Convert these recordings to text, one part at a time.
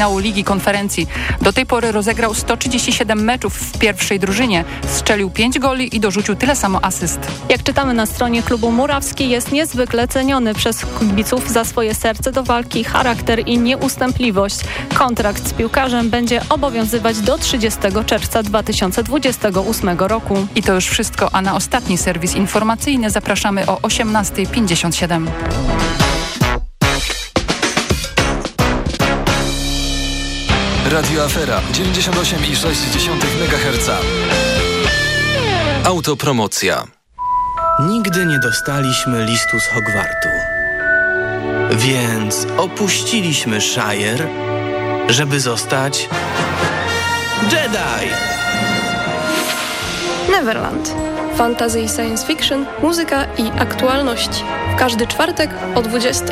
finału Ligi Konferencji. Do tej pory rozegrał 137 meczów w pierwszej drużynie, strzelił 5 goli i dorzucił tyle samo asyst. Jak czytamy na stronie klubu Murawski jest niezwykle ceniony przez kibiców za swoje serce do walki, charakter i nieustępliwość. Kontrakt z piłkarzem będzie obowiązywać do 30 czerwca 2028 roku. I to już wszystko, a na ostatni serwis informacyjny zapraszamy o 18.57. Radio Afera 98,6 MHz. Autopromocja. Nigdy nie dostaliśmy listu z Hogwartu. Więc opuściliśmy Shire, żeby zostać Jedi. Neverland. Fantasy i science fiction, muzyka i aktualności. W każdy czwartek o 20.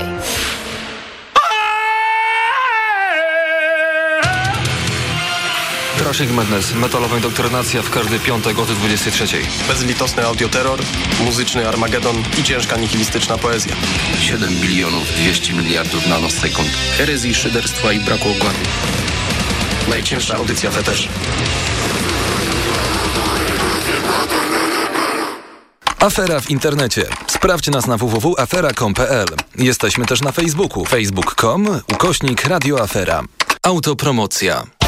Crushing Madness, metalowa indoktrynacja w każdy piątek o 23. Bezlitosny audioterror, muzyczny Armagedon i ciężka nihilistyczna poezja. 7 bilionów 200 miliardów nanosekund. Herezji, szyderstwa i braku okładu. Najcięższa audycja feterzy. Afera w internecie. Sprawdź nas na www.afera.com.pl. Jesteśmy też na Facebooku. facebook.com ukośnik radioafera. Autopromocja.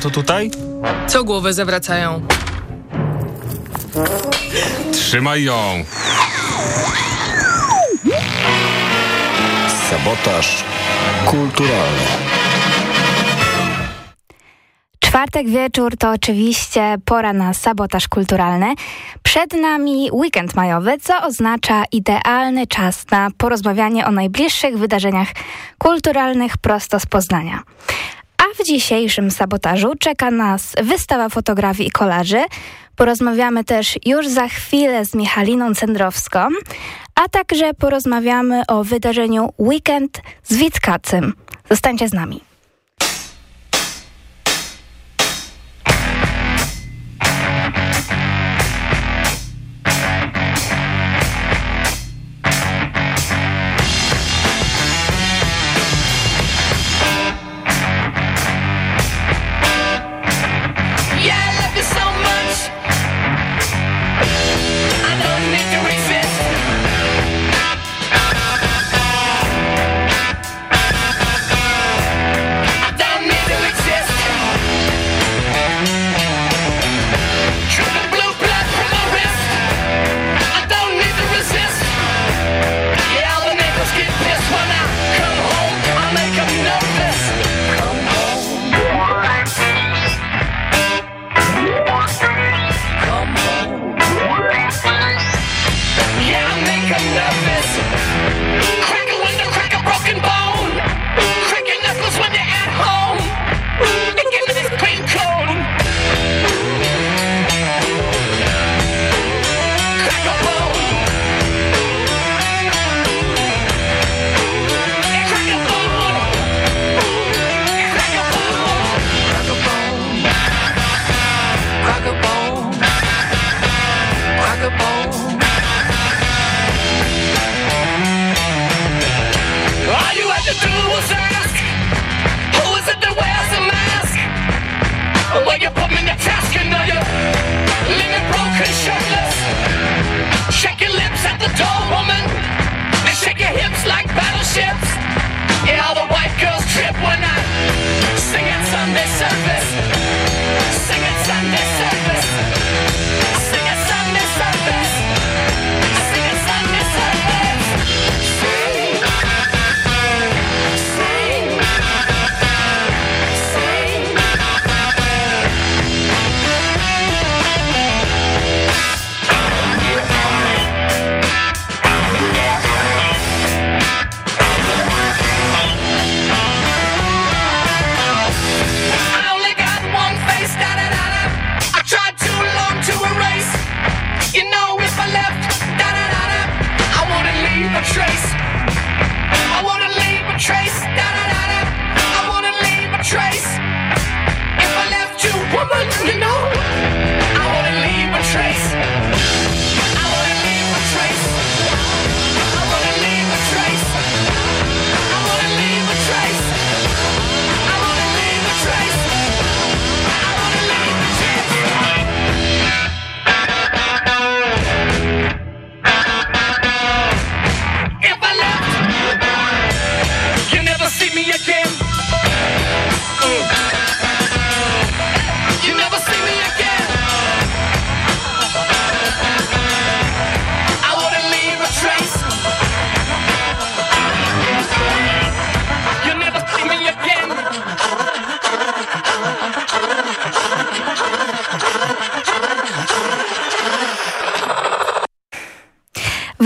To tutaj? Co głowę zawracają? Trzymaj ją! Sabotaż kulturalny. Czwartek wieczór to oczywiście pora na sabotaż kulturalny. Przed nami weekend majowy, co oznacza idealny czas na porozmawianie o najbliższych wydarzeniach kulturalnych prosto z Poznania. W dzisiejszym sabotażu czeka nas wystawa fotografii i kolarzy. Porozmawiamy też już za chwilę z Michaliną Cendrowską, a także porozmawiamy o wydarzeniu Weekend z Witkacym. Zostańcie z nami.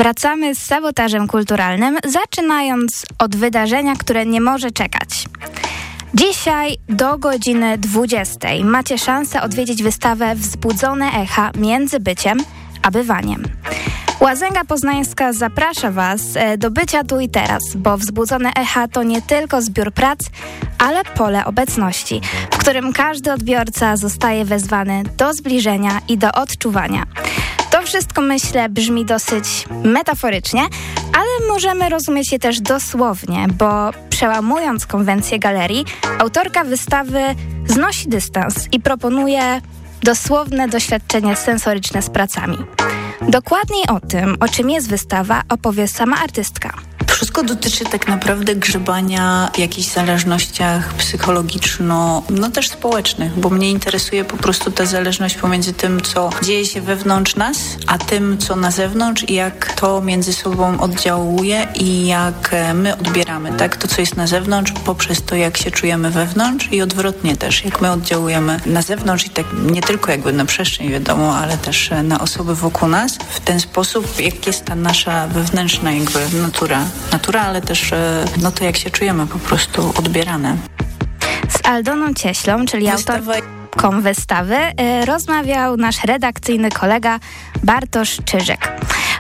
Wracamy z sabotażem kulturalnym, zaczynając od wydarzenia, które nie może czekać. Dzisiaj do godziny 20 macie szansę odwiedzić wystawę Wzbudzone echa między byciem a bywaniem. Łazęga Poznańska zaprasza Was e, do bycia tu i teraz, bo Wzbudzone Echa to nie tylko zbiór prac, ale pole obecności, w którym każdy odbiorca zostaje wezwany do zbliżenia i do odczuwania. To wszystko, myślę, brzmi dosyć metaforycznie, ale możemy rozumieć je też dosłownie, bo przełamując konwencję galerii, autorka wystawy znosi dystans i proponuje dosłowne doświadczenie sensoryczne z pracami. Dokładniej o tym, o czym jest wystawa, opowie sama artystka wszystko dotyczy tak naprawdę grzebania w jakichś zależnościach psychologiczno, no też społecznych, bo mnie interesuje po prostu ta zależność pomiędzy tym, co dzieje się wewnątrz nas, a tym, co na zewnątrz i jak to między sobą oddziałuje i jak e, my odbieramy, tak? To, co jest na zewnątrz poprzez to, jak się czujemy wewnątrz i odwrotnie też, jak my oddziałujemy na zewnątrz i tak nie tylko jakby na przestrzeń wiadomo, ale też e, na osoby wokół nas w ten sposób, jak jest ta nasza wewnętrzna jakby natura, natura, ale też e, no to, jak się czujemy po prostu odbierane. Z Aldoną Cieślą, czyli autorką wystawy, rozmawiał nasz redakcyjny kolega Bartosz Czyżek.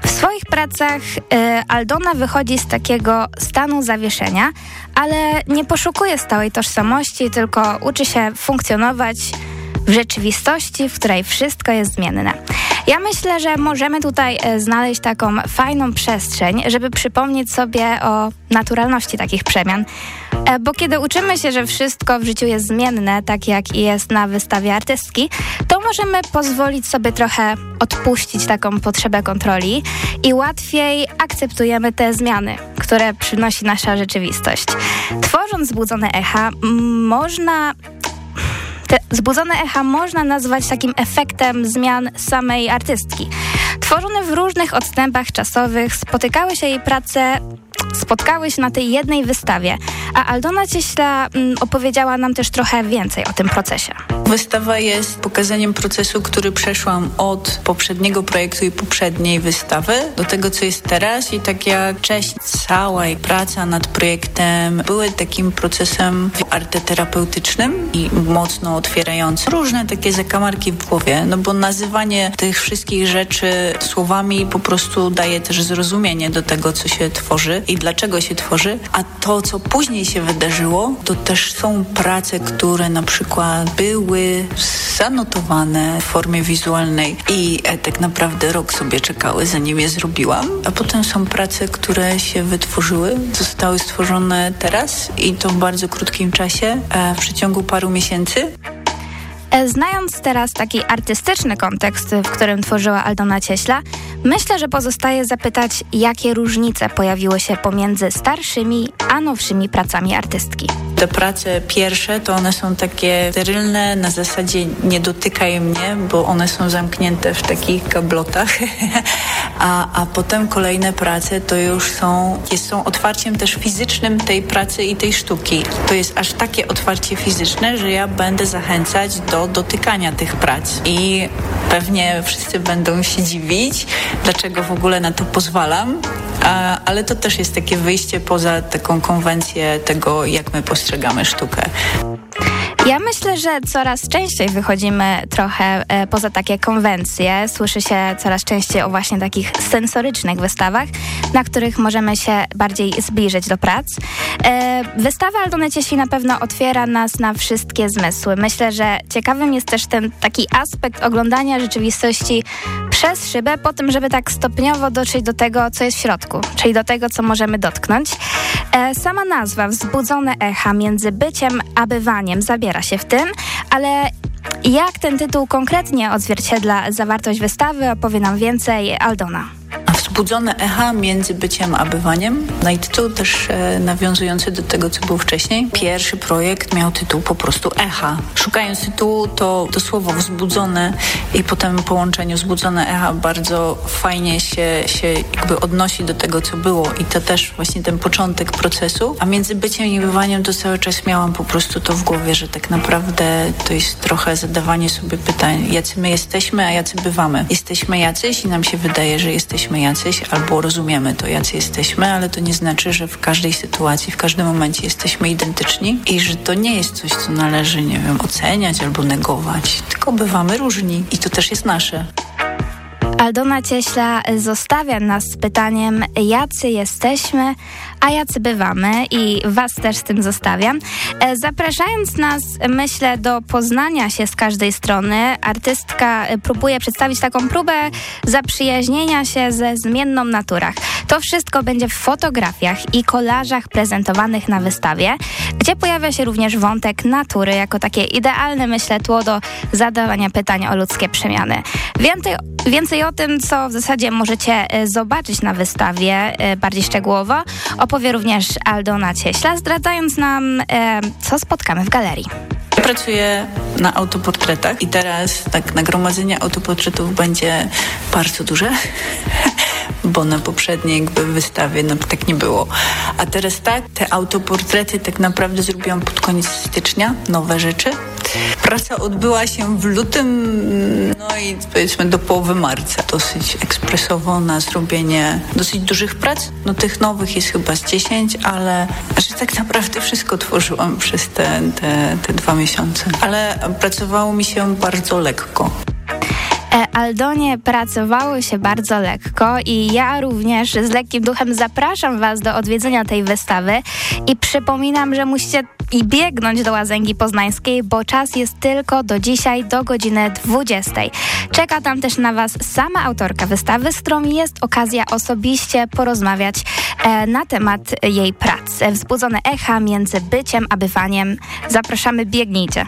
W swoich pracach y, Aldona wychodzi z takiego stanu zawieszenia, ale nie poszukuje stałej tożsamości, tylko uczy się funkcjonować w rzeczywistości, w której wszystko jest zmienne. Ja myślę, że możemy tutaj e, znaleźć taką fajną przestrzeń, żeby przypomnieć sobie o naturalności takich przemian. E, bo kiedy uczymy się, że wszystko w życiu jest zmienne, tak jak jest na wystawie artystki, to możemy pozwolić sobie trochę odpuścić taką potrzebę kontroli i łatwiej akceptujemy te zmiany, które przynosi nasza rzeczywistość. Tworząc zbudzone echa, można te zbudzone echa można nazwać takim efektem zmian samej artystki. Tworzone w różnych odstępach czasowych, spotykały się jej prace spotkały się na tej jednej wystawie, a Aldona Cieśla mm, opowiedziała nam też trochę więcej o tym procesie. Wystawa jest pokazaniem procesu, który przeszłam od poprzedniego projektu i poprzedniej wystawy do tego, co jest teraz. I tak jak cześć, cała praca nad projektem były takim procesem arteterapeutycznym i mocno otwierającym różne takie zakamarki w głowie, no bo nazywanie tych wszystkich rzeczy słowami po prostu daje też zrozumienie do tego, co się tworzy i dlaczego się tworzy, a to, co później się wydarzyło, to też są prace, które na przykład były zanotowane w formie wizualnej i e, tak naprawdę rok sobie czekały, zanim je zrobiłam, a potem są prace, które się wytworzyły, zostały stworzone teraz i to w bardzo krótkim czasie, e, w przeciągu paru miesięcy. E, znając teraz taki artystyczny kontekst, w którym tworzyła Aldona Cieśla, myślę, że pozostaje zapytać, jakie różnice pojawiły się pomiędzy starszymi a nowszymi pracami artystki. Te prace pierwsze to one są takie sterylne, na zasadzie nie dotykaj mnie, bo one są zamknięte w takich gablotach, a, a potem kolejne prace to już są, jest, są otwarciem też fizycznym tej pracy i tej sztuki. To jest aż takie otwarcie fizyczne, że ja będę zachęcać do dotykania tych prac i pewnie wszyscy będą się dziwić, dlaczego w ogóle na to pozwalam, ale to też jest takie wyjście poza taką konwencję tego, jak my postrzegamy sztukę. Ja myślę, że coraz częściej wychodzimy trochę e, poza takie konwencje. Słyszy się coraz częściej o właśnie takich sensorycznych wystawach, na których możemy się bardziej zbliżyć do prac. E, wystawa Aldony Cieśli na pewno otwiera nas na wszystkie zmysły. Myślę, że ciekawym jest też ten taki aspekt oglądania rzeczywistości przez szybę, po tym, żeby tak stopniowo dotrzeć do tego, co jest w środku, czyli do tego, co możemy dotknąć. E, sama nazwa, wzbudzone echa między byciem a bywaniem, zabiera się w tym, ale jak ten tytuł konkretnie odzwierciedla zawartość wystawy, opowie nam więcej Aldona wzbudzone echa między byciem a bywaniem. No i tytuł też e, nawiązujący do tego, co było wcześniej. Pierwszy projekt miał tytuł po prostu Echa. Szukając tytułu, to, to słowo wzbudzone i potem połączeniu wzbudzone echa bardzo fajnie się, się jakby odnosi do tego, co było i to też właśnie ten początek procesu. A między byciem i bywaniem to cały czas miałam po prostu to w głowie, że tak naprawdę to jest trochę zadawanie sobie pytań, jacy my jesteśmy, a jacy bywamy. Jesteśmy jacyś i nam się wydaje, że jesteśmy jacyś jacyś, albo rozumiemy to, jacy jesteśmy, ale to nie znaczy, że w każdej sytuacji, w każdym momencie jesteśmy identyczni i że to nie jest coś, co należy, nie wiem, oceniać albo negować, tylko bywamy różni i to też jest nasze. Aldona Cieśla zostawia nas z pytaniem, jacy jesteśmy, a jacy bywamy i Was też z tym zostawiam. E, zapraszając nas, myślę, do poznania się z każdej strony, artystka próbuje przedstawić taką próbę zaprzyjaźnienia się ze zmienną naturach. To wszystko będzie w fotografiach i kolażach prezentowanych na wystawie, gdzie pojawia się również wątek natury jako takie idealne, myślę, tło do zadawania pytań o ludzkie przemiany. Więcej Więcej o tym, co w zasadzie możecie e, zobaczyć na wystawie e, bardziej szczegółowo, opowie również Aldona Cieśla, zdradzając nam, e, co spotkamy w galerii. Pracuję na autoportretach i teraz tak nagromadzenie autoportretów będzie bardzo duże, bo na poprzedniej jakby wystawie no, tak nie było. A teraz tak, te autoportrety tak naprawdę zrobiłam pod koniec stycznia, nowe rzeczy. Praca odbyła się w lutym, no i powiedzmy do połowy marca. Dosyć ekspresowo na zrobienie dosyć dużych prac. No tych nowych jest chyba z 10, ale że tak naprawdę wszystko tworzyłam przez te, te, te dwa miesiące. Ale pracowało mi się bardzo lekko. E, Aldonie pracowało się bardzo lekko i ja również z lekkim duchem zapraszam Was do odwiedzenia tej wystawy i przypominam, że musicie i biegnąć do Łazęgi Poznańskiej, bo czas jest tylko do dzisiaj, do godziny 20. Czeka tam też na Was sama autorka wystawy, z którą jest okazja osobiście porozmawiać na temat jej prac. Wzbudzone echa między byciem a bywaniem. Zapraszamy, biegnijcie.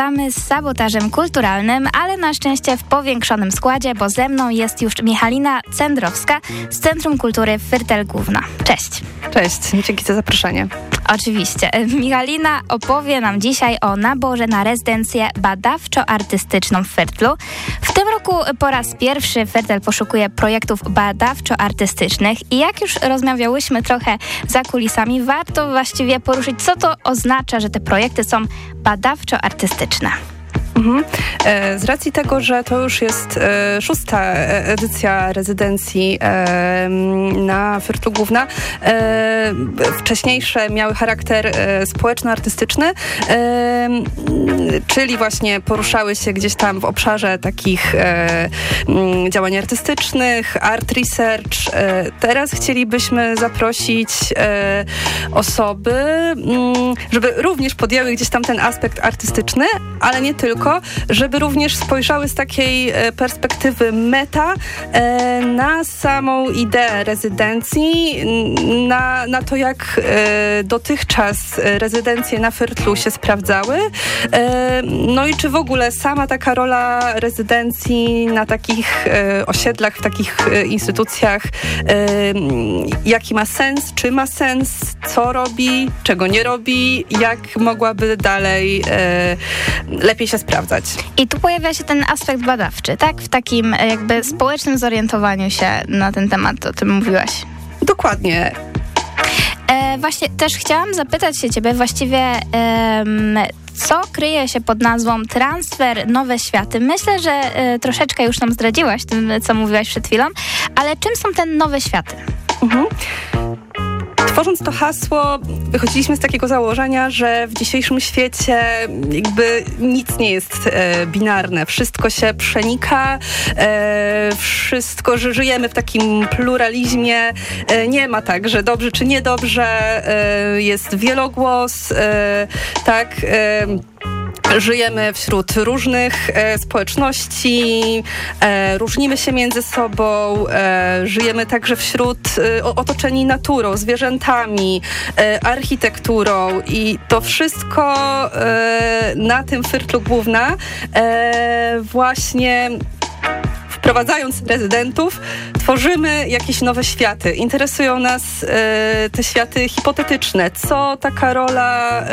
Wracamy z sabotażem kulturalnym, ale na szczęście w powiększonym składzie, bo ze mną jest już Michalina Cendrowska z Centrum Kultury Fyrtel Główna. Cześć. Cześć, dzięki za zaproszenie. Oczywiście. Michalina opowie nam dzisiaj o naborze na rezydencję badawczo-artystyczną w Fyrtlu. W tym roku po raz pierwszy Fyrtel poszukuje projektów badawczo-artystycznych i jak już rozmawiałyśmy trochę za kulisami, warto właściwie poruszyć, co to oznacza, że te projekty są badawczo-artystyczne. Mhm. E, z racji tego, że to już jest e, szósta edycja rezydencji e, na Fyrtlu Główna, wcześniejsze miały charakter społeczno-artystyczny, czyli właśnie poruszały się gdzieś tam w obszarze takich działań artystycznych, art research. Teraz chcielibyśmy zaprosić osoby, żeby również podjęły gdzieś tam ten aspekt artystyczny, ale nie tylko, żeby również spojrzały z takiej e, perspektywy meta e, na samą ideę rezydencji, na, na to, jak e, dotychczas rezydencje na Fertlu się sprawdzały. No i czy w ogóle sama taka rola rezydencji na takich osiedlach, w takich instytucjach, jaki ma sens, czy ma sens, co robi, czego nie robi, jak mogłaby dalej lepiej się sprawdzać sprawdzać. I tu pojawia się ten aspekt badawczy, tak? W takim e, jakby społecznym zorientowaniu się na ten temat, o tym mówiłaś. Dokładnie. E, właśnie też chciałam zapytać się ciebie właściwie, co kryje się pod nazwą transfer Nowe Światy. Myślę, że e, troszeczkę już nam zdradziłaś tym, co mówiłaś przed chwilą, ale czym są te nowe światy? Mhm. Tworząc to hasło, wychodziliśmy z takiego założenia, że w dzisiejszym świecie jakby nic nie jest e, binarne. Wszystko się przenika, e, wszystko, że żyjemy w takim pluralizmie. E, nie ma tak, że dobrze czy niedobrze. E, jest wielogłos, e, tak Żyjemy wśród różnych e, społeczności, e, różnimy się między sobą, e, żyjemy także wśród e, otoczeni naturą, zwierzętami, e, architekturą i to wszystko e, na tym Fyrtlu Główna właśnie wprowadzając rezydentów, tworzymy jakieś nowe światy. Interesują nas e, te światy hipotetyczne. Co taka rola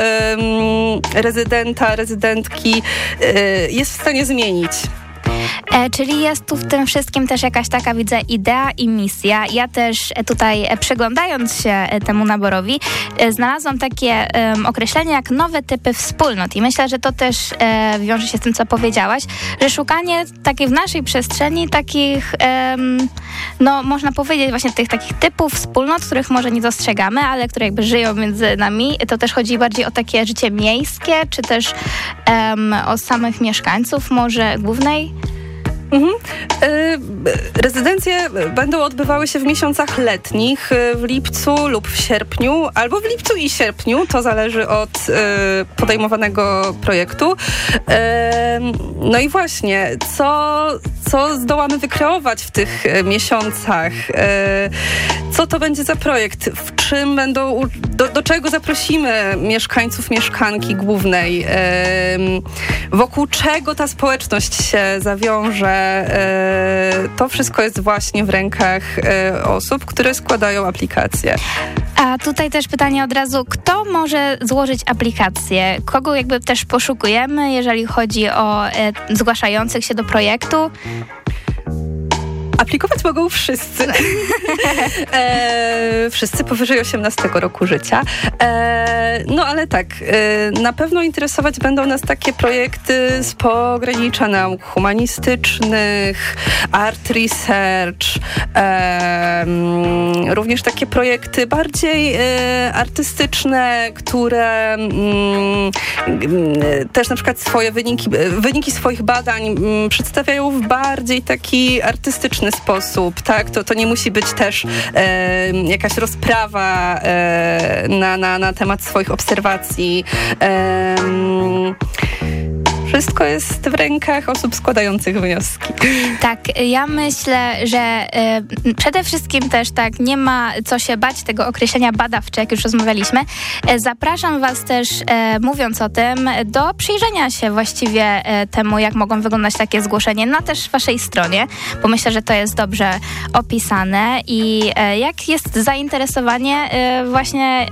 rezydenta, rezydentki e, jest w stanie zmienić? E, czyli jest tu w tym wszystkim też jakaś taka, widzę, idea i misja. Ja też e, tutaj e, przyglądając się temu naborowi, znalazłam takie określenie jak nowe typy wspólnot i myślę, że to też e, wiąże się z tym, co powiedziałaś, że szukanie takiej w naszej przestrzeni takich, no można powiedzieć właśnie tych takich typów wspólnot, których może nie dostrzegamy, ale które jakby żyją między nami. To też chodzi bardziej o takie życie miejskie, czy też o samych mieszkańców może głównej Mhm. E, rezydencje będą odbywały się w miesiącach letnich, e, w lipcu lub w sierpniu, albo w lipcu i sierpniu, to zależy od e, podejmowanego projektu. No i właśnie, co, co zdołamy wykreować w tych miesiącach? Co to będzie za projekt? W czym będą, do, do czego zaprosimy mieszkańców, mieszkanki głównej? Wokół czego ta społeczność się zawiąże? E, to wszystko jest właśnie w rękach e, osób, które składają aplikacje. A tutaj też pytanie od razu, kto może złożyć aplikację? Kogo jakby też poszukujemy, jeżeli chodzi o e, zgłaszających się do projektu? Aplikować mogą wszyscy. e, wszyscy powyżej 18 roku życia. E, no ale tak, e, na pewno interesować będą nas takie projekty z pogranicza nauk humanistycznych, art research, e, również takie projekty bardziej e, artystyczne, które mm, też na przykład swoje wyniki, wyniki swoich badań przedstawiają w bardziej taki artystyczny sposób, tak? To, to nie musi być też e, jakaś rozprawa e, na, na, na temat swoich obserwacji. E, wszystko jest w rękach osób składających wnioski. Tak, ja myślę, że y, przede wszystkim też tak nie ma co się bać tego określenia badawcze, jak już rozmawialiśmy. E, zapraszam Was też, e, mówiąc o tym, do przyjrzenia się właściwie e, temu, jak mogą wyglądać takie zgłoszenia na też Waszej stronie, bo myślę, że to jest dobrze opisane i jak jest zainteresowanie właśnie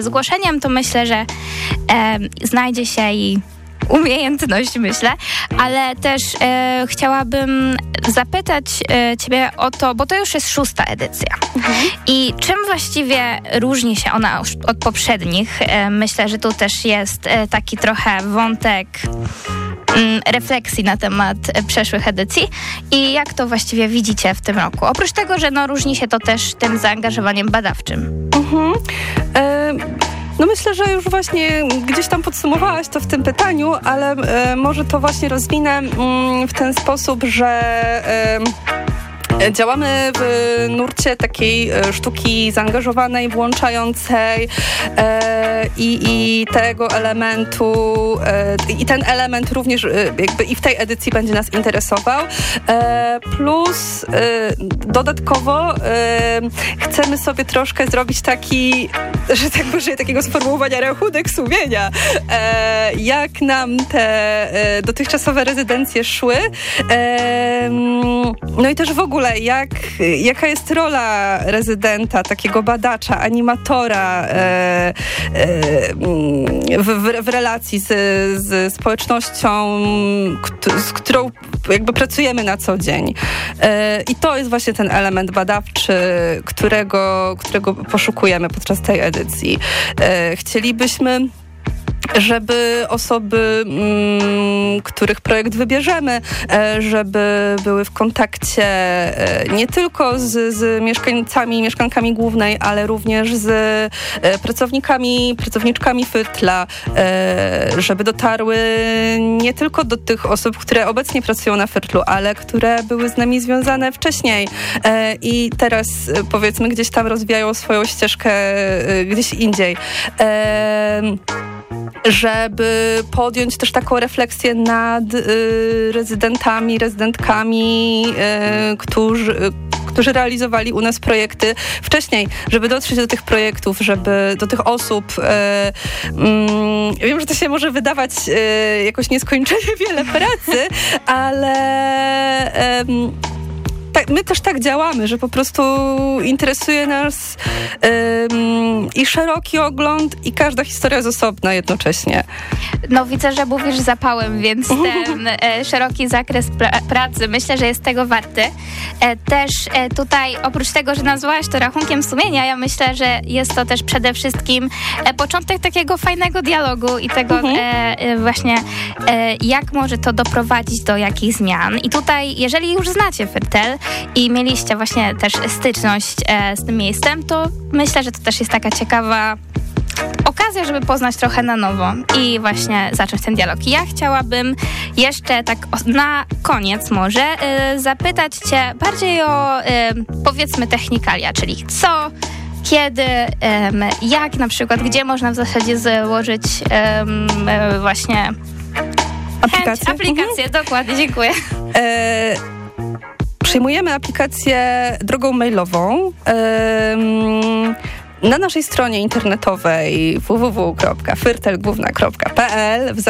zgłoszeniem, to myślę, że znajdzie się i umiejętność, myślę, ale też e, chciałabym zapytać e, Ciebie o to, bo to już jest szósta edycja. Mhm. I czym właściwie różni się ona od poprzednich? E, myślę, że tu też jest e, taki trochę wątek mm, refleksji na temat przeszłych edycji i jak to właściwie widzicie w tym roku? Oprócz tego, że no, różni się to też tym zaangażowaniem badawczym. Mhm. Myślę, że już właśnie gdzieś tam podsumowałaś to w tym pytaniu, ale e, może to właśnie rozwinę mm, w ten sposób, że Działamy w nurcie takiej e, sztuki zaangażowanej, włączającej e, i, i tego elementu, e, i ten element również e, jakby i w tej edycji będzie nas interesował. E, plus e, dodatkowo chcemy sobie troszkę zrobić taki, że tak użyję takiego sformułowania rachunek sumienia, jak nam te dotychczasowe rezydencje szły. No i też w ogóle ogóle, jak, jaka jest rola rezydenta, takiego badacza, animatora e, e, w, w, relacji z, z społecznością, z którą jakby pracujemy na co dzień. E, I to jest właśnie ten element badawczy, którego, którego poszukujemy podczas tej edycji. E, chcielibyśmy żeby osoby, mm, których projekt wybierzemy, e, żeby były w kontakcie e, nie tylko z, z mieszkańcami i mieszkankami głównej, ale również z e, pracownikami, pracowniczkami Fytla, żeby dotarły nie tylko do tych osób, które obecnie pracują na Fytlu, ale które były z nami związane wcześniej i teraz powiedzmy gdzieś tam rozwijają swoją ścieżkę gdzieś indziej żeby podjąć też taką refleksję nad y, rezydentami, rezydentkami, y, którzy którzy realizowali u nas projekty wcześniej, żeby dotrzeć do tych projektów, żeby do tych osób. E, mm, wiem, że to się może wydawać e, jakoś nieskończenie wiele pracy, ale my też tak działamy, że po prostu interesuje nas ym, i szeroki ogląd, i każda historia jest osobna jednocześnie. No widzę, że mówisz zapałem, więc ten e, szeroki zakres pra pracy myślę, że jest tego warty. E, też e, tutaj, oprócz tego, że nazwałaś to rachunkiem sumienia, ja myślę, że jest to też przede wszystkim e, początek takiego fajnego dialogu i tego mhm. E, właśnie, jak może to doprowadzić do jakich zmian. I tutaj, jeżeli już znacie Fertel, i mieliście właśnie też styczność e, z tym miejscem, to myślę, że to też jest taka ciekawa okazja, żeby poznać trochę na nowo i właśnie zacząć ten dialog. Ja chciałabym jeszcze tak na koniec może y, zapytać Cię bardziej o y, powiedzmy technikalia, czyli co, kiedy, jak na przykład, gdzie można w zasadzie założyć właśnie aplikację. Aplikację, mhm. dokładnie, dziękuję. E Przyjmujemy aplikację drogą mailową. Na naszej stronie internetowej www.fyrtelgłówna.pl w,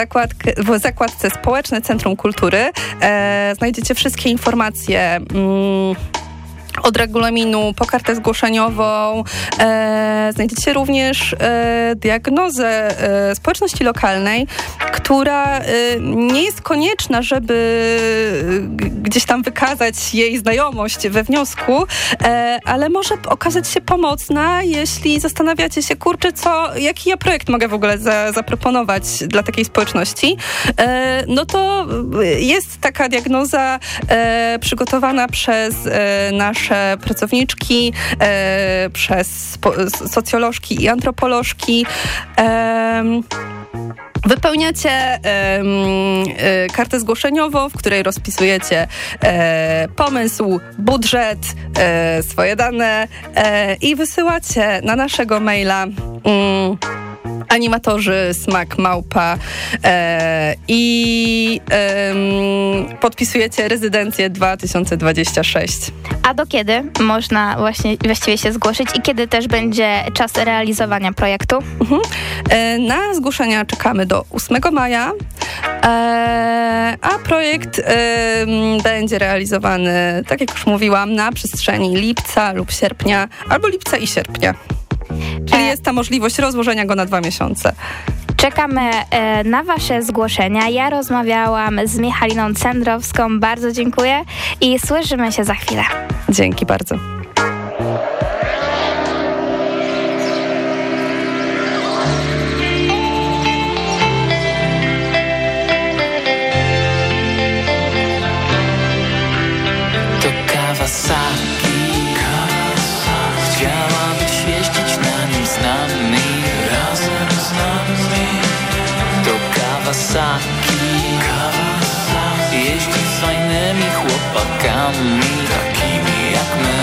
w zakładce Społeczne Centrum Kultury e, znajdziecie wszystkie informacje mm, od regulaminu po kartę zgłoszeniową. E, znajdziecie również e, diagnozę e, społeczności lokalnej, która e, nie jest konieczna, żeby gdzieś tam wykazać jej znajomość we wniosku, e, ale może okazać się pomocna, jeśli zastanawiacie się, kurczę, co, jaki ja projekt mogę w ogóle za, zaproponować dla takiej społeczności. E, no to jest taka diagnoza przygotowana przez nasz nasze pracowniczki, e, przez socjolożki i antropolożki. Wypełniacie e, kartę zgłoszeniową, w której rozpisujecie e, pomysł, budżet, e, swoje dane e, i wysyłacie na naszego maila. Mm, animatorzy Smak Małpa e, i e, podpisujecie rezydencję 2026. A do kiedy można właśnie właściwie się zgłosić i kiedy też będzie czas realizowania projektu? Mhm. E, na zgłoszenia czekamy do 8 maja, e, a projekt będzie realizowany, tak jak już mówiłam, na przestrzeni lipca lub sierpnia, albo lipca i sierpnia. Czyli jest ta możliwość rozłożenia go na dwa miesiące. Czekamy e, na Wasze zgłoszenia. Ja rozmawiałam z Michaliną Cendrowską. Bardzo dziękuję i słyszymy się za chwilę. Dzięki bardzo. Kawasaki Jeździ z fajnymi chłopakami. Takimi jak my.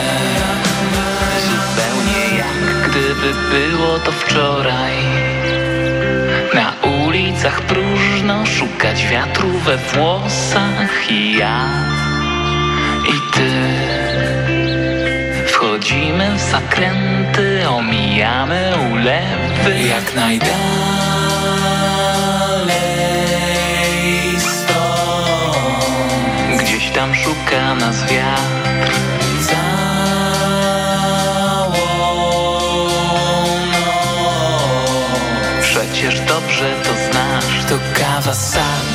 Zupełnie jak gdyby było to wczoraj. Na ulicach próżno szukać wiatru we włosach I ja. I ty. Wchodzimy w zakręty, omijamy ulewy. Jak najdalej tam szuka nas wiatr całą noc. Przecież dobrze to znasz, to Kawasaki. Chciałabyś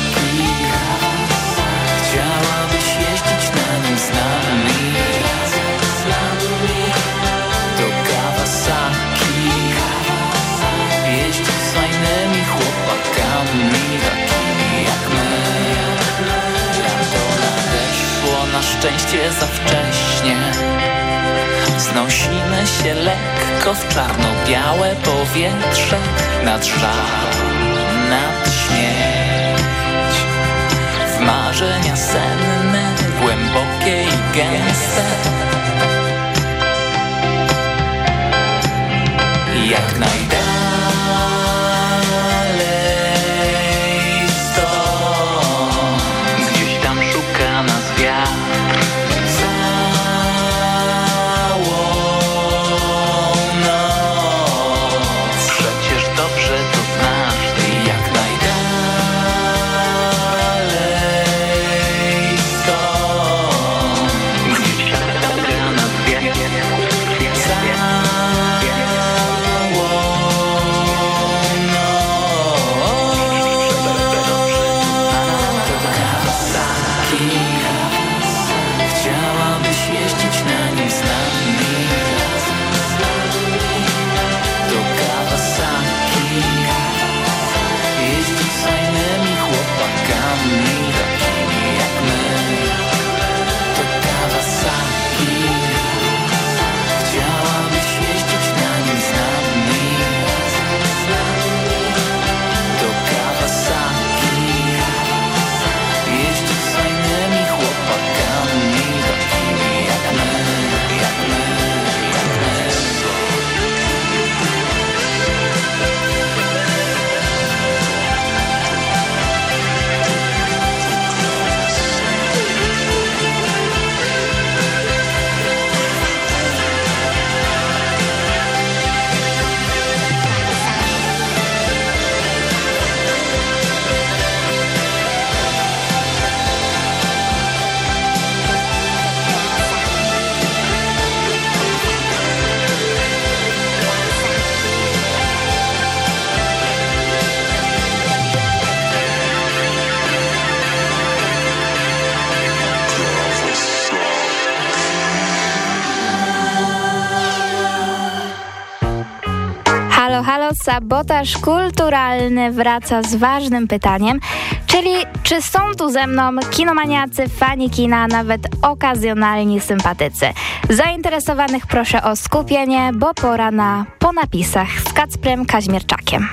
szczęście za wcześnie. Znosimy się lekko w czarno-białe powietrze Nad żal, nad śmierć. W marzenia senne, głębokie i gęste. Jak najdalej sabotaż kulturalny wraca z ważnym pytaniem, czyli czy są tu ze mną kinomaniacy, fani kina, nawet okazjonalni sympatycy. Zainteresowanych proszę o skupienie, bo pora na po napisach z Kacprem Kaźmierczakiem.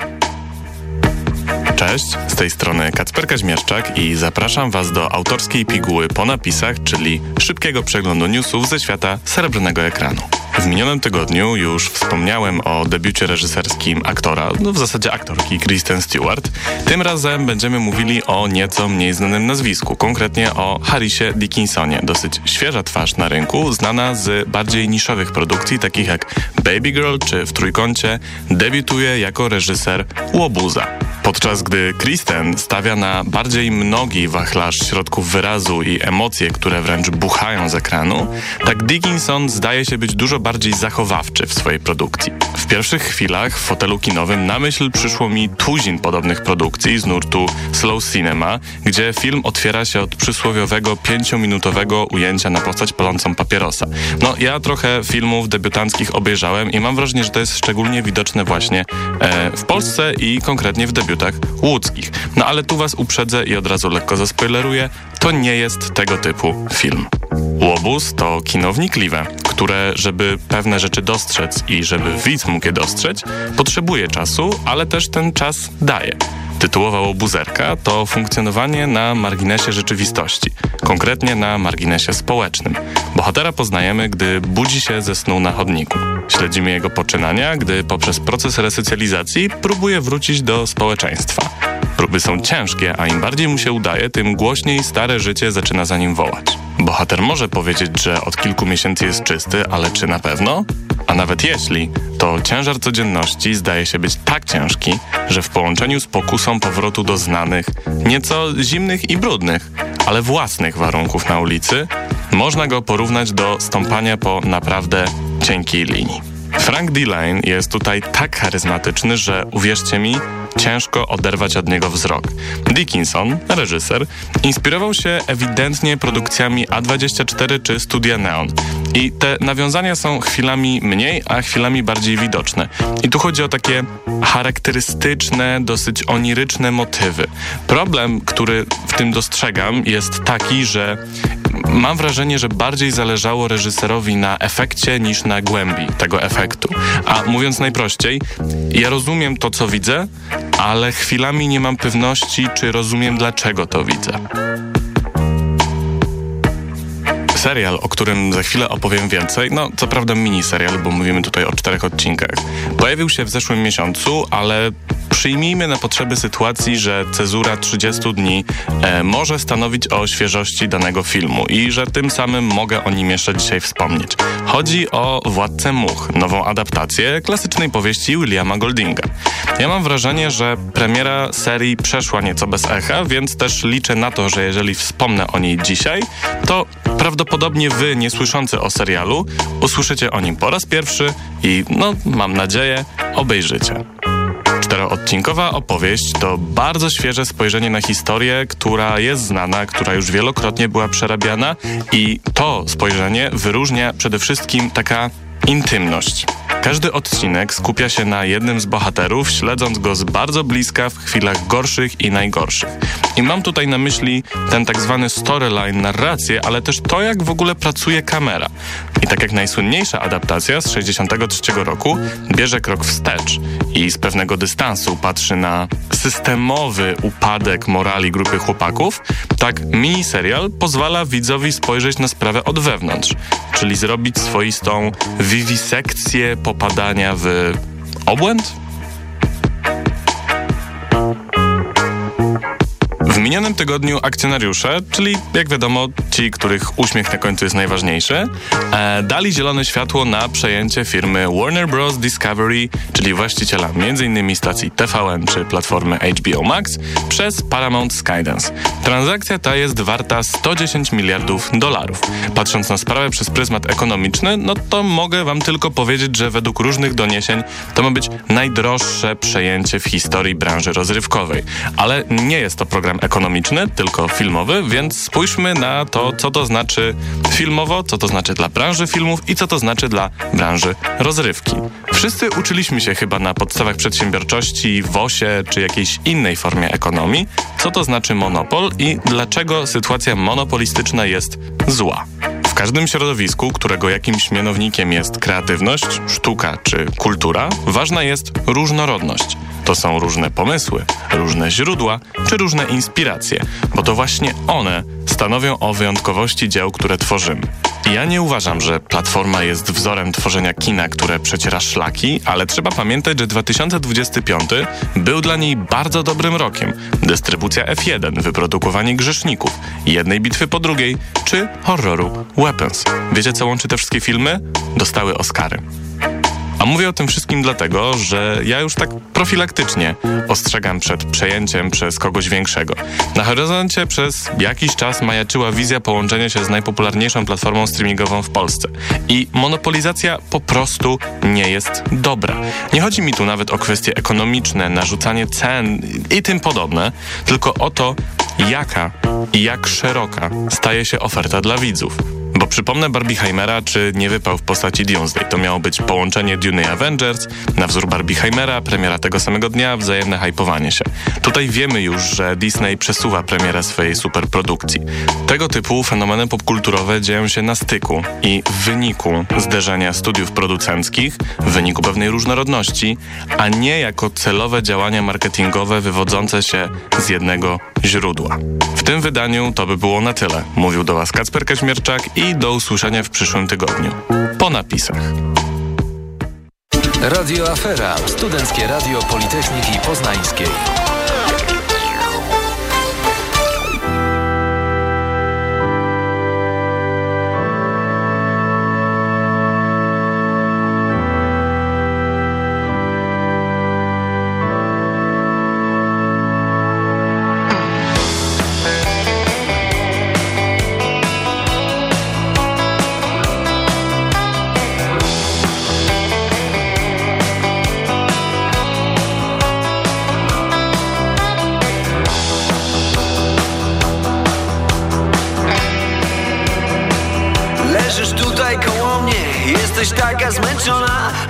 Cześć, z tej strony Kacper Kaźmierczak i zapraszam Was do autorskiej piguły po napisach, czyli szybkiego przeglądu newsów ze świata srebrnego ekranu. W minionym tygodniu już wspomniałem o debiucie reżyserskim aktora, no w zasadzie aktorki Kristen Stewart. Tym razem będziemy mówili o nieco mniej znanym nazwisku, konkretnie o Harrisie Dickinsonie. Dosyć świeża twarz na rynku, znana z bardziej niszowych produkcji, takich jak Baby Girl czy W Trójkącie, debiutuje jako reżyser Łobuza. Podczas gdy Kristen stawia na bardziej mnogi wachlarz środków wyrazu i emocje, które wręcz buchają z ekranu, tak Dickinson zdaje się być dużo bardziej zachowawczy w swojej produkcji. W pierwszych chwilach w fotelu kinowym na myśl przyszło mi tuzin podobnych produkcji z nurtu slow cinema, gdzie film otwiera się od przysłowiowego pięciominutowego ujęcia na postać palącą papierosa. No ja trochę filmów debiutanckich obejrzałem i mam wrażenie, że to jest szczególnie widoczne właśnie e, w Polsce i konkretnie w debiutach łódzkich. No ale tu was uprzedzę i od razu lekko zaspoileruję, to nie jest tego typu film. Łobuz to kino wnikliwe, które, żeby pewne rzeczy dostrzec i żeby widz mógł je dostrzec, potrzebuje czasu, ale też ten czas daje. Tytułowa łobuzerka to funkcjonowanie na marginesie rzeczywistości, konkretnie na marginesie społecznym. Bohatera poznajemy, gdy budzi się ze snu na chodniku. Śledzimy jego poczynania, gdy poprzez proces resocjalizacji próbuje wrócić do społeczeństwa. Próby są ciężkie, a im bardziej mu się udaje, tym głośniej stare życie zaczyna za nim wołać. Bohater może powiedzieć, że od kilku miesięcy jest czysty, ale czy na pewno? A nawet jeśli, to ciężar codzienności zdaje się być tak ciężki, że w połączeniu z pokusą powrotu do znanych, nieco zimnych i brudnych, ale własnych warunków na ulicy, można go porównać do stąpania po naprawdę cienkiej linii. Frank Delane jest tutaj tak charyzmatyczny, że uwierzcie mi, ciężko oderwać od niego wzrok. Dickinson, reżyser, inspirował się ewidentnie produkcjami A24 czy Studia Neon. I te nawiązania są chwilami mniej, a chwilami bardziej widoczne. I tu chodzi o takie charakterystyczne, dosyć oniryczne motywy. Problem, który w tym dostrzegam, jest taki, że mam wrażenie, że bardziej zależało reżyserowi na efekcie niż na głębi tego efektu. A mówiąc najprościej, ja rozumiem to, co widzę, ale chwilami nie mam pewności, czy rozumiem, dlaczego to widzę. Serial, o którym za chwilę opowiem więcej, no co prawda mini serial, bo mówimy tutaj o czterech odcinkach, pojawił się w zeszłym miesiącu, ale przyjmijmy na potrzeby sytuacji, że cezura 30 dni e, może stanowić o świeżości danego filmu i że tym samym mogę o nim jeszcze dzisiaj wspomnieć. Chodzi o Władcę Much, nową adaptację klasycznej powieści Williama Goldinga. Ja mam wrażenie, że premiera serii przeszła nieco bez echa, więc też liczę na to, że jeżeli wspomnę o niej dzisiaj, to prawdopodobnie wy, nie słyszący o serialu, usłyszycie o nim po raz pierwszy i, no, mam nadzieję, obejrzycie. Czteroodcinkowa opowieść to bardzo świeże spojrzenie na historię, która jest znana, która już wielokrotnie była przerabiana i to spojrzenie wyróżnia przede wszystkim taka intymność. Każdy odcinek skupia się na jednym z bohaterów, śledząc go z bardzo bliska w chwilach gorszych i najgorszych. I mam tutaj na myśli ten tak zwany storyline, narrację, ale też to, jak w ogóle pracuje kamera. I tak jak najsłynniejsza adaptacja z 63 roku bierze krok wstecz i z pewnego dystansu patrzy na systemowy upadek morali grupy chłopaków, tak miniserial pozwala widzowi spojrzeć na sprawę od wewnątrz, czyli zrobić swoistą wiwisekcję popadania w obłęd? Minionym tygodniu akcjonariusze, czyli jak wiadomo ci, których uśmiech na końcu jest najważniejszy, e, dali zielone światło na przejęcie firmy Warner Bros. Discovery, czyli właściciela m.in. stacji TVN czy platformy HBO Max, przez Paramount Skydance. Transakcja ta jest warta 110 miliardów dolarów. Patrząc na sprawę przez pryzmat ekonomiczny, no to mogę wam tylko powiedzieć, że według różnych doniesień to ma być najdroższe przejęcie w historii branży rozrywkowej. Ale nie jest to program ekonomiczny ekonomiczny, tylko filmowy, więc spójrzmy na to, co to znaczy filmowo, co to znaczy dla branży filmów i co to znaczy dla branży rozrywki. Wszyscy uczyliśmy się chyba na podstawach przedsiębiorczości, WOSie czy jakiejś innej formie ekonomii, co to znaczy monopol i dlaczego sytuacja monopolistyczna jest zła. W każdym środowisku, którego jakimś mianownikiem jest kreatywność, sztuka czy kultura, ważna jest różnorodność. To są różne pomysły, różne źródła czy różne inspiracje, bo to właśnie one stanowią o wyjątkowości dzieł, które tworzymy. Ja nie uważam, że Platforma jest wzorem tworzenia kina, które przeciera szlaki, ale trzeba pamiętać, że 2025 był dla niej bardzo dobrym rokiem. Dystrybucja F1, wyprodukowanie grzeszników, jednej bitwy po drugiej, czy horroru Weapons. Wiecie co łączy te wszystkie filmy? Dostały Oscary. A mówię o tym wszystkim dlatego, że ja już tak profilaktycznie ostrzegam przed przejęciem przez kogoś większego. Na horyzoncie przez jakiś czas majaczyła wizja połączenia się z najpopularniejszą platformą streamingową w Polsce. I monopolizacja po prostu nie jest dobra. Nie chodzi mi tu nawet o kwestie ekonomiczne, narzucanie cen i tym podobne, tylko o to, jaka i jak szeroka staje się oferta dla widzów. Bo przypomnę Barbieheimera, czy nie wypał w postaci Doomsday. To miało być połączenie Dune i Avengers, na wzór Barbieheimera, premiera tego samego dnia, wzajemne hypowanie się. Tutaj wiemy już, że Disney przesuwa premierę swojej superprodukcji. Tego typu fenomeny popkulturowe dzieją się na styku i w wyniku zderzenia studiów producenckich, w wyniku pewnej różnorodności, a nie jako celowe działania marketingowe wywodzące się z jednego źródła. W tym wydaniu to by było na tyle. Mówił do Was Kacper Kaźmierczak i do usłyszenia w przyszłym tygodniu. Po napisach. Radio Afera, Studenckie Radio Politechniki Poznańskiej.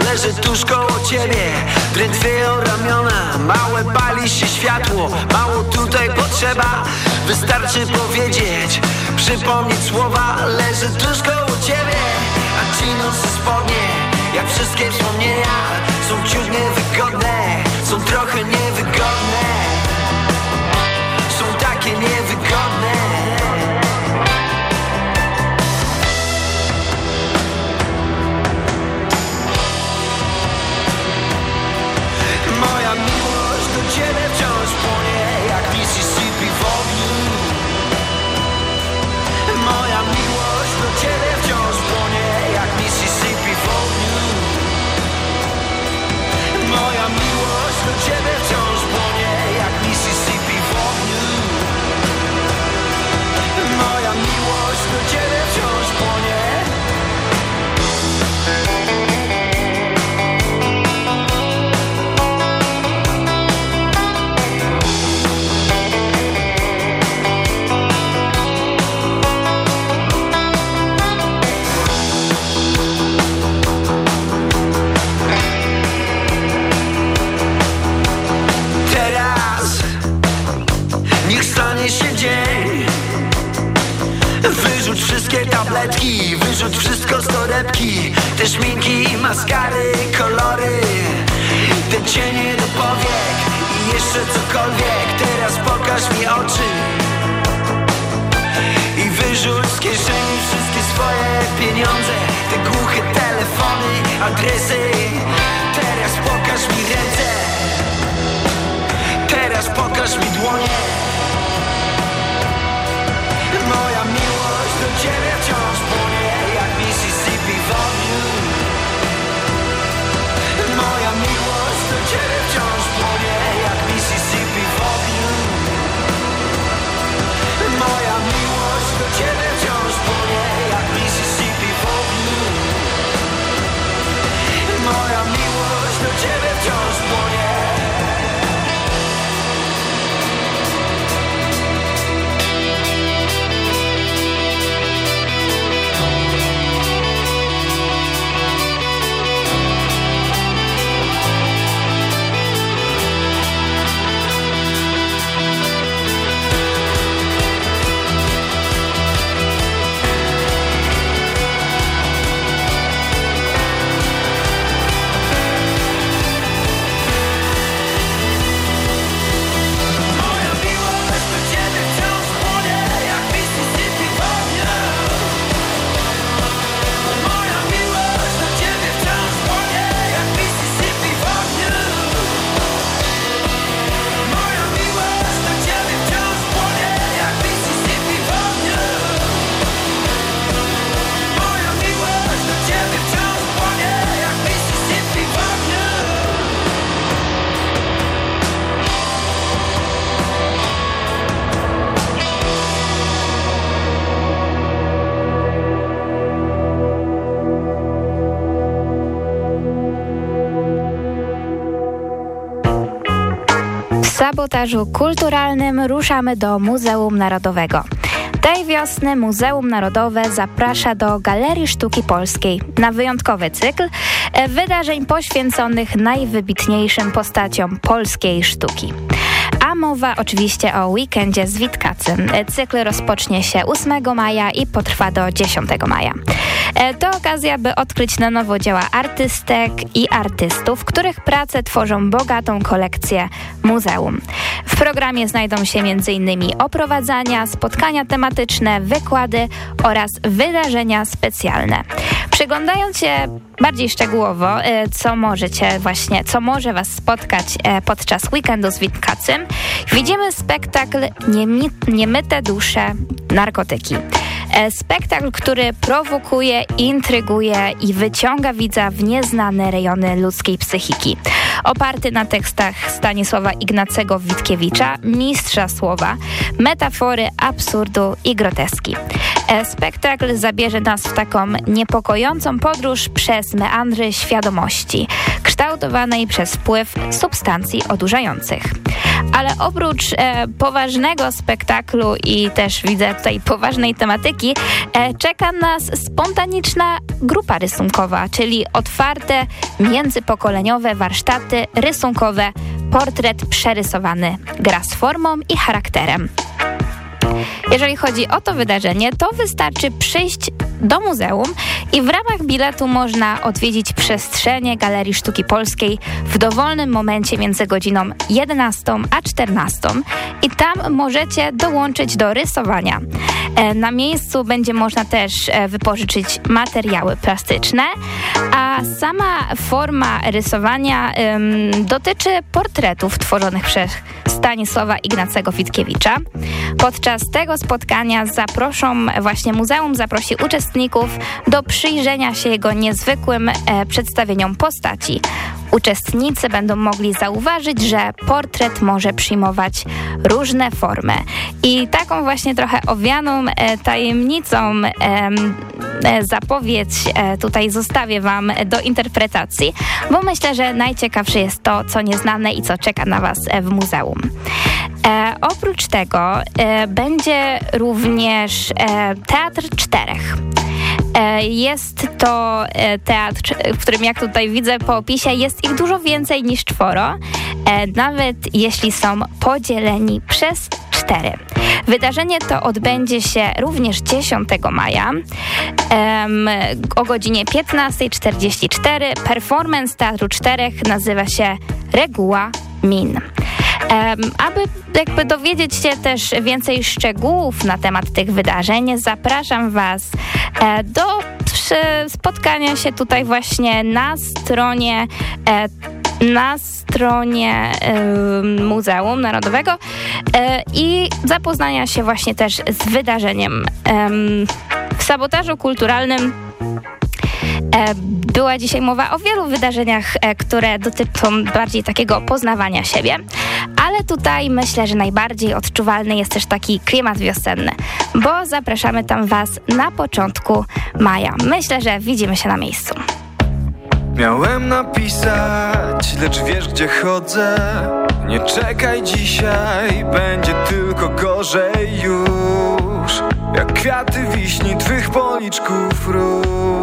Leżę tuż koło ciebie. Drętwieją ramiona, małe pali się światło. Mało tutaj potrzeba, wystarczy powiedzieć. Przypomnieć słowa, leżę tuż koło ciebie. A ci nosy spodnie, jak wszystkie wspomnienia Są ciut niewygodne, są trochę niewygodne. Są takie niewygodne sabotażu kulturalnym ruszamy do Muzeum Narodowego. Tej wiosny Muzeum Narodowe zaprasza do Galerii Sztuki Polskiej na wyjątkowy cykl e, wydarzeń poświęconych najwybitniejszym postaciom polskiej sztuki. Mowa oczywiście o weekendzie z Witkacym. E, cykl rozpocznie się 8 maja i potrwa do 10 maja. E, to okazja, by odkryć na nowo dzieła artystek i artystów, których prace tworzą bogatą kolekcję muzeum. W programie znajdą się m.in. oprowadzania, spotkania tematyczne, wykłady oraz wydarzenia specjalne. Przyglądając się bardziej szczegółowo, e, co możecie właśnie, co może Was spotkać e, podczas weekendu z Witkacym, widzimy spektakl Niemyte dusze narkotyki. E, spektakl, który prowokuje, intryguje i wyciąga widza w nieznane rejony ludzkiej psychiki. Oparty na tekstach Stanisława Ignacego Witkiewicza, mistrza słowa, metafory, absurdu i groteski. E, spektakl zabierze nas w taką niepokojącą podróż przez meandry świadomości, kształtowanej przez wpływ substancji odurzających. Ale oprócz e, poważnego spektaklu i też widzę tutaj poważnej tematyki, e, czeka nas spontaniczna grupa rysunkowa, czyli otwarte, międzypokoleniowe warsztaty rysunkowe, portret przerysowany, gra z formą i charakterem. Jeżeli chodzi o to wydarzenie, to wystarczy przyjść do muzeum i w ramach biletu można odwiedzić przestrzenie Galerii Sztuki Polskiej w dowolnym momencie między godziną 11 a 14 i tam możecie dołączyć do rysowania. E, na miejscu będzie można też e, wypożyczyć materiały plastyczne, a sama forma rysowania ym, dotyczy portretów tworzonych przez Stanisława Ignacego Witkiewicza. Podczas tego spotkania zaproszą, właśnie muzeum zaprosi uczestników do przyjrzenia się jego niezwykłym e, przedstawieniom postaci. Uczestnicy będą mogli zauważyć, że portret może przyjmować różne formy. I taką właśnie trochę owianą e, tajemnicą e, zapowiedź e, tutaj zostawię Wam do interpretacji, bo myślę, że najciekawsze jest to, co nieznane i co czeka na Was e, w muzeum. E, oprócz tego e, będzie również Teatr Czterech. E, jest to e, teatr, w którym jak tutaj widzę po opisie, jest ich dużo więcej niż czworo, e, nawet jeśli są podzieleni przez cztery. Wydarzenie to odbędzie się również 10 maja um, o godzinie 15.44. Performance Teatru Czterech nazywa się Reguła Min. Aby jakby dowiedzieć się też więcej szczegółów na temat tych wydarzeń, zapraszam Was e, do spotkania się tutaj właśnie na stronie e, na stronie y, Muzeum Narodowego y, i zapoznania się właśnie też z wydarzeniem. Y, w sabotażu kulturalnym była dzisiaj mowa o wielu wydarzeniach, e, które dotyczą bardziej takiego poznawania siebie, ale tutaj myślę, że najbardziej odczuwalny jest też taki klimat wiosenny, bo zapraszamy tam Was na początku maja. Myślę, że widzimy się na miejscu. Miałem napisać, lecz wiesz gdzie chodzę Nie czekaj dzisiaj, będzie tylko gorzej już Jak kwiaty wiśni twych policzków róż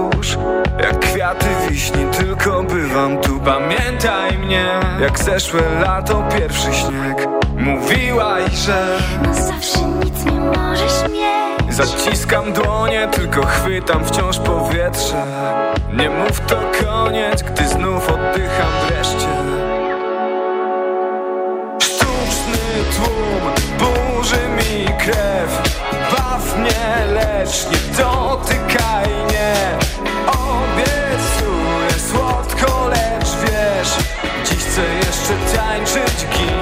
Jak kwiaty wiśni, tylko bywam tu. Pamiętaj mnie, jak zeszłe lato pierwszy śnieg. Mówiłaś, że Na zawsze nic nie możesz mieć. Zaciskam dłonie, tylko chwytam wciąż powietrze. Nie mów to koniec, gdy znów oddycham wreszcie. Sztuczny tłum burzy mi krew. Baw mnie, lecz nie dotykaj mnie jeszcze tańczyć, ginąć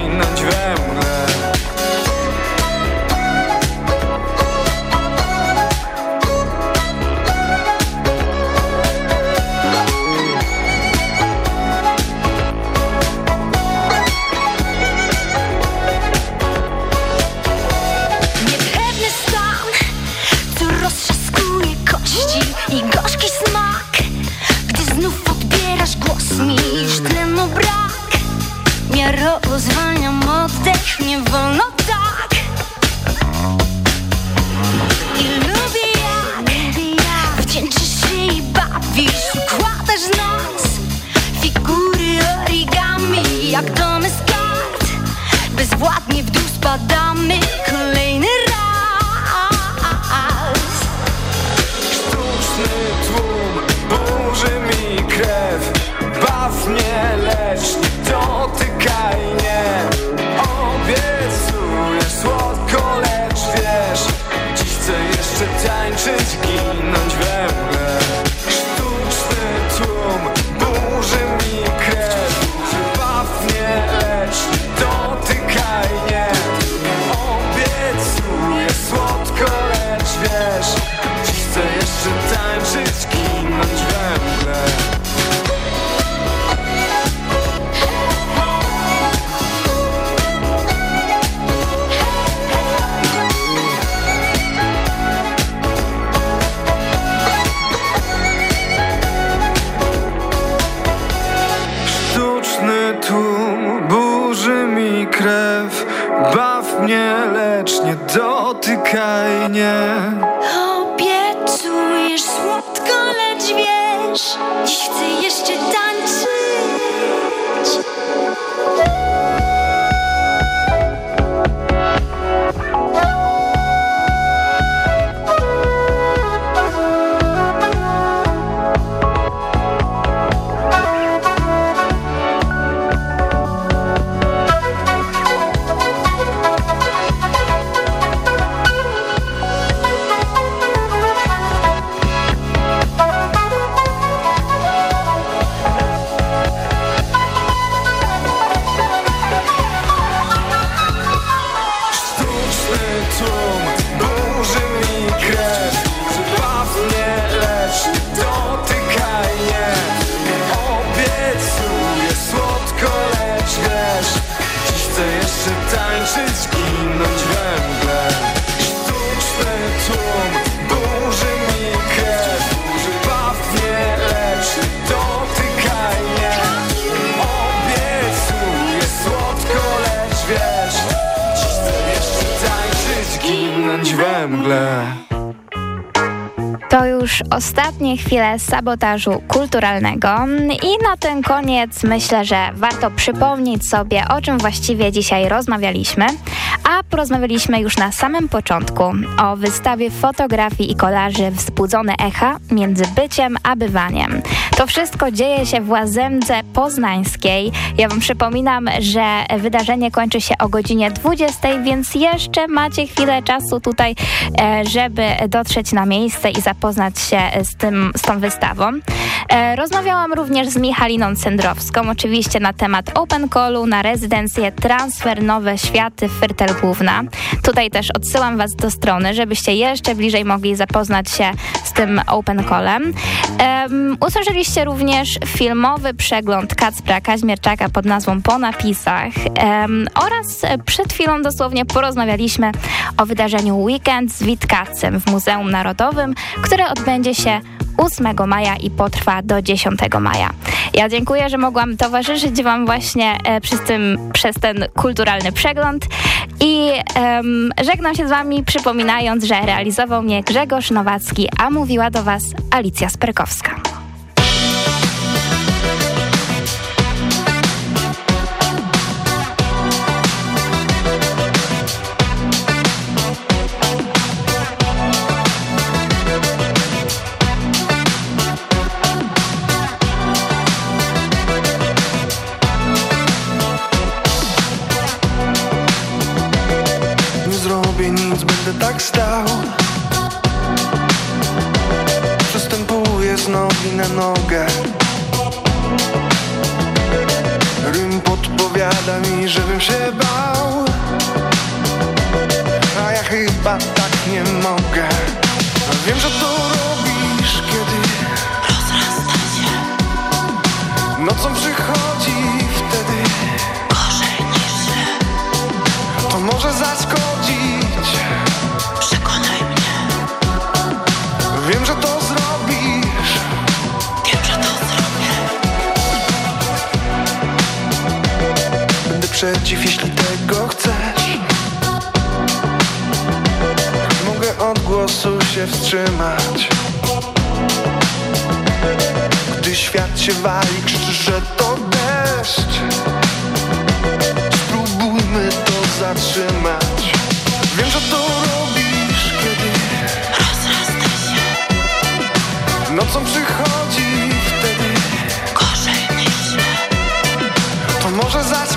sabotażu kulturalnego. I na ten koniec myślę, że warto przypomnieć sobie, o czym właściwie dzisiaj rozmawialiśmy, a porozmawialiśmy już na samym początku. O wystawie fotografii i kolaży Wzbudzone echa między byciem a bywaniem. To wszystko dzieje się w Łazemce Poznańskiej. Ja Wam przypominam, że wydarzenie kończy się o godzinie 20, więc jeszcze macie chwilę czasu tutaj, e, żeby dotrzeć na miejsce i zapoznać się z, tym, z tą wystawą. E, Rozmawiałam również z Michaliną Cendrowską, oczywiście na temat Open Callu na rezydencję Transfer Nowe Światy Fyrtel Główna. Tutaj też odsyłam Was do strony, żebyście jeszcze bliżej mogli zapoznać się z tym Open Callem. Usłyszeliście również filmowy przegląd Kacpra Kaźmierczaka pod nazwą Po napisach oraz przed chwilą dosłownie porozmawialiśmy o wydarzeniu Weekend z Witkacem w Muzeum Narodowym, które odbędzie się 8 maja i potrwa do 10 maja. Ja dziękuję, że mogłam towarzyszyć Wam właśnie e, przez, tym, przez ten kulturalny przegląd i żegnam się z Wami przypominając, że realizował mnie Grzegorz Nowacki, a mówiła do Was Alicja Sperkowska. Tak stał. Przystępuję z nogi na nogę. Rym podpowiada mi, żebym się bał. A ja chyba tak nie mogę. A Wiem, że to robisz, kiedy Rozrasta się. Nocą przychodzi wtedy. Gorzej niż źle To może zaszkodzić przeciw, jeśli tego chcesz. Mogę od głosu się wstrzymać. Gdy świat się wali, krzyczy, że to deszcz. Spróbujmy to zatrzymać. Wiem, że to robisz, kiedy Rozrasta się. Nocą przychodzi wtedy. To może zatrzymać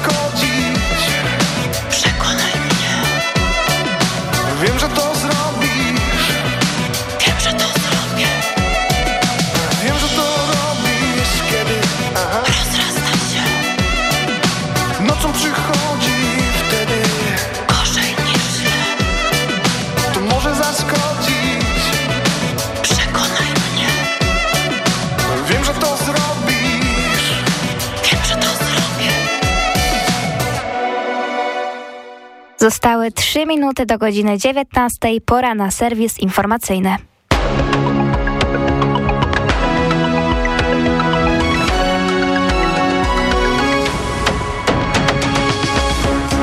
Zostały 3 minuty do godziny 19. Pora na serwis informacyjny.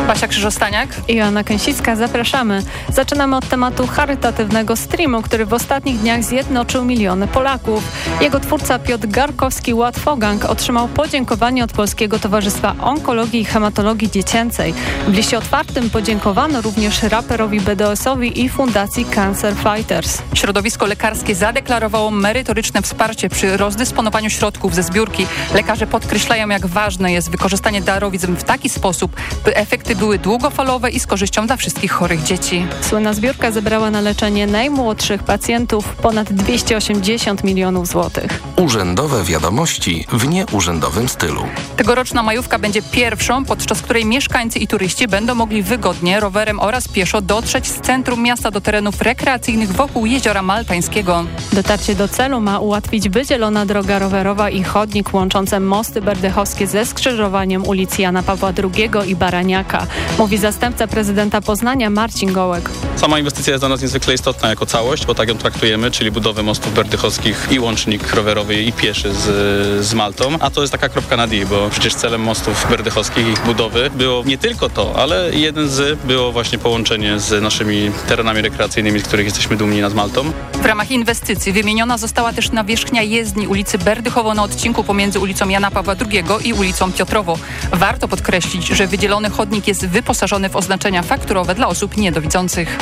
Basia Krzyżostaniak. I Joanna Kęsicka, zapraszamy. Zaczynamy od tematu charytatywnego streamu, który w ostatnich dniach zjednoczył miliony Polaków. Jego twórca Piotr Garkowski Łatwogang otrzymał podziękowanie od Polskiego Towarzystwa Onkologii i Hematologii Dziecięcej. W liście otwartym podziękowano również raperowi BDS-owi i Fundacji Cancer Fighters. Środowisko lekarskie zadeklarowało merytoryczne wsparcie przy rozdysponowaniu środków ze zbiórki. Lekarze podkreślają, jak ważne jest wykorzystanie darowizn w taki sposób, by efekty były długofalowe i z korzyścią dla wszystkich chorych dzieci. Słynna zbiórka zebrała na leczenie najmłodszych pacjentów ponad 280 milionów złotych. Urzędowe wiadomości w nieurzędowym stylu. Tegoroczna majówka będzie pierwszą, podczas której mieszkańcy i turyści będą mogli wygodnie rowerem oraz pieszo dotrzeć z centrum miasta do terenów rekreacyjnych wokół jeziora Maltańskiego. Dotarcie do celu ma ułatwić wydzielona droga rowerowa i chodnik łączące mosty berdechowskie ze skrzyżowaniem ulic Jana Pawła II i Baraniaka, mówi zastępca prezydenta Poznania Marcin Gołek. Sama inwestycja jest dla nas niezwykle istotna jako całość, bo tak ją traktujemy, czyli budowę mostów berdychowskich i łącznik rowerowy i pieszy z, z Maltą. A to jest taka kropka na D, bo przecież celem mostów berdychowskich, ich budowy było nie tylko to, ale jeden z było właśnie połączenie z naszymi terenami rekreacyjnymi, z których jesteśmy dumni nad Maltą. W ramach inwestycji wymieniona została też nawierzchnia jezdni ulicy Berdychowo na odcinku pomiędzy ulicą Jana Pawła II i ulicą Piotrowo. Warto podkreślić, że wydzielony chodnik jest wyposażony w oznaczenia fakturowe dla osób niedowidzących.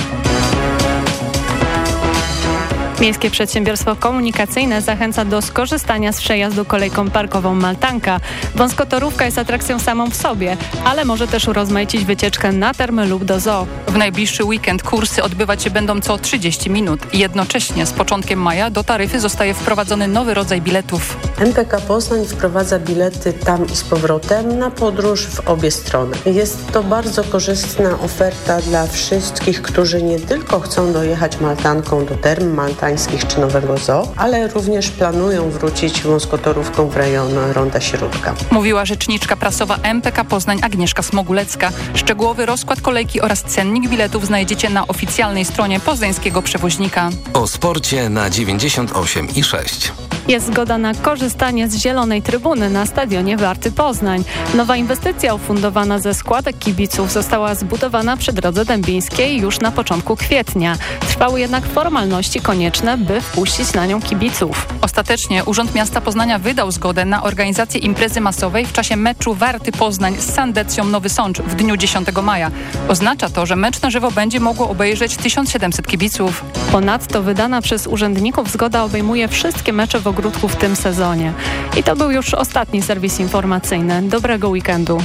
Miejskie Przedsiębiorstwo Komunikacyjne zachęca do skorzystania z przejazdu kolejką parkową Maltanka. Wąskotorówka jest atrakcją samą w sobie, ale może też urozmaicić wycieczkę na termy lub do zoo. W najbliższy weekend kursy odbywać się będą co 30 minut. Jednocześnie z początkiem maja do taryfy zostaje wprowadzony nowy rodzaj biletów. MPK Poznań wprowadza bilety tam i z powrotem na podróż w obie strony. Jest to bardzo korzystna oferta dla wszystkich, którzy nie tylko chcą dojechać Maltanką do term maltańskich czy Nowego Zoo, ale również planują wrócić wąskotorówką w rejon Ronda Śródka. Mówiła rzeczniczka prasowa MPK Poznań Agnieszka Smogulecka. Szczegółowy rozkład kolejki oraz cennik biletów znajdziecie na oficjalnej stronie poznańskiego przewoźnika. O sporcie na 98 i 6. Jest zgoda na korzystanie z zielonej trybuny na stadionie Warty Poznań. Nowa inwestycja ufundowana ze składek kibiców została zbudowana przy drodze dębińskiej już na początku kwietnia. Trwały jednak formalności by wpuścić na nią kibiców. Ostatecznie Urząd Miasta Poznania wydał zgodę na organizację imprezy masowej w czasie meczu Warty Poznań z Sandecją Nowy Sącz w dniu 10 maja. Oznacza to, że mecz na żywo będzie mogło obejrzeć 1700 kibiców. Ponadto wydana przez urzędników zgoda obejmuje wszystkie mecze w ogródku w tym sezonie. I to był już ostatni serwis informacyjny. Dobrego weekendu.